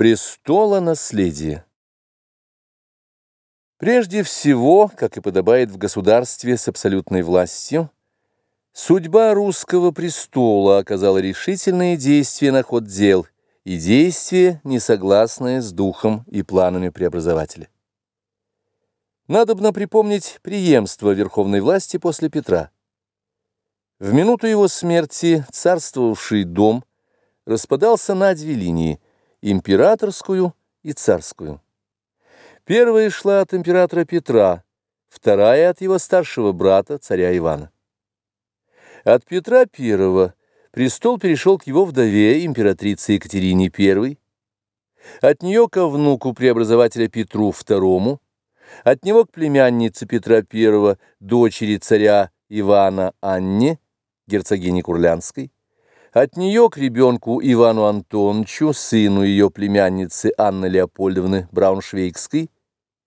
Престола наследия Прежде всего, как и подобает в государстве с абсолютной властью, судьба русского престола оказала решительные действия на ход дел и действия, не согласные с духом и планами преобразователя. Надобно припомнить преемство верховной власти после Петра. В минуту его смерти царствовавший дом распадался на две линии – императорскую и царскую. Первая шла от императора Петра, вторая от его старшего брата, царя Ивана. От Петра I престол перешел к его вдове, императрице Екатерине I, от нее ко внуку преобразователя Петру II, от него к племяннице Петра I, дочери царя Ивана Анне, герцогине Курлянской, от нее к ребенку Ивану Антоновичу, сыну ее племянницы Анны Леопольдовны Брауншвейгской,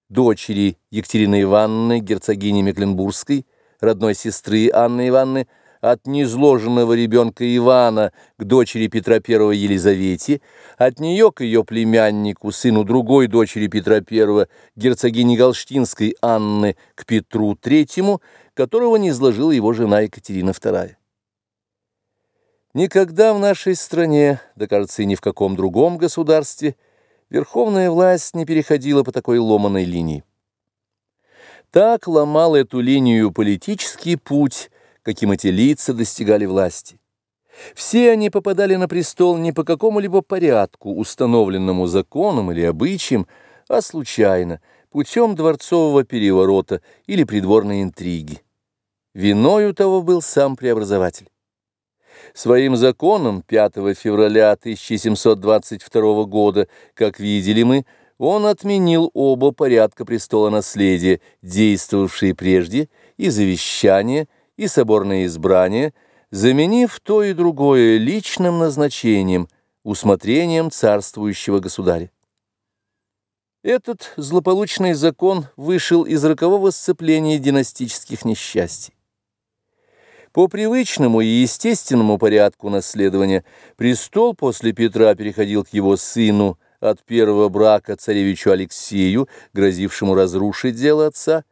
дочери Екатерины Ивановны, герцогини Мекленбургской, родной сестры Анны Ивановны, от незложенного ребенка Ивана к дочери Петра I Елизавете, от нее к ее племяннику, сыну другой дочери Петра I, герцогини Галштинской Анны, к Петру III, которого не изложила его жена Екатерина II. Никогда в нашей стране, да кажется и ни в каком другом государстве, верховная власть не переходила по такой ломаной линии. Так ломал эту линию политический путь, каким эти лица достигали власти. Все они попадали на престол не по какому-либо порядку, установленному законом или обычаем, а случайно, путем дворцового переворота или придворной интриги. Виною того был сам преобразователь. Своим законом 5 февраля 1722 года, как видели мы, он отменил оба порядка престола наследия, действовавшие прежде, и завещание, и соборное избрание, заменив то и другое личным назначением, усмотрением царствующего государя. Этот злополучный закон вышел из рокового сцепления династических несчастий. По привычному и естественному порядку наследования престол после Петра переходил к его сыну от первого брака царевичу Алексею, грозившему разрушить дело отца.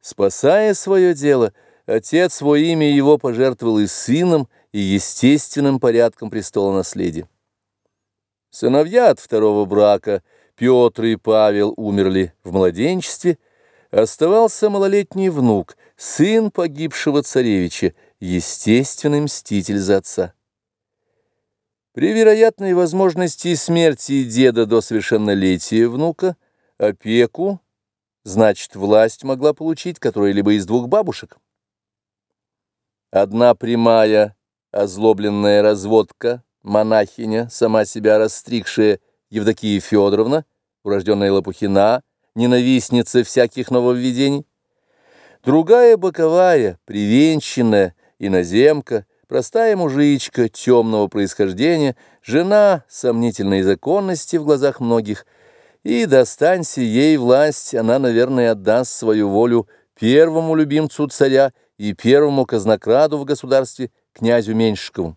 Спасая свое дело, отец во имя его пожертвовал и сыном, и естественным порядком престола наследия. Сыновья от второго брака, Петр и Павел, умерли в младенчестве, оставался малолетний внук, сын погибшего царевича, естественный мститель за отца. При вероятной возможности смерти деда до совершеннолетия внука, опеку, значит, власть могла получить которая-либо из двух бабушек. Одна прямая, озлобленная разводка, монахиня, сама себя расстригшая Евдокия Федоровна, урожденная Лопухина, ненавистница всяких нововведений. Другая боковая, привенчанная, иноземка, простая мужичка темного происхождения, жена сомнительной законности в глазах многих, и достанься ей власть, она, наверное, отдаст свою волю первому любимцу царя и первому казнокраду в государстве, князю Меньшикову.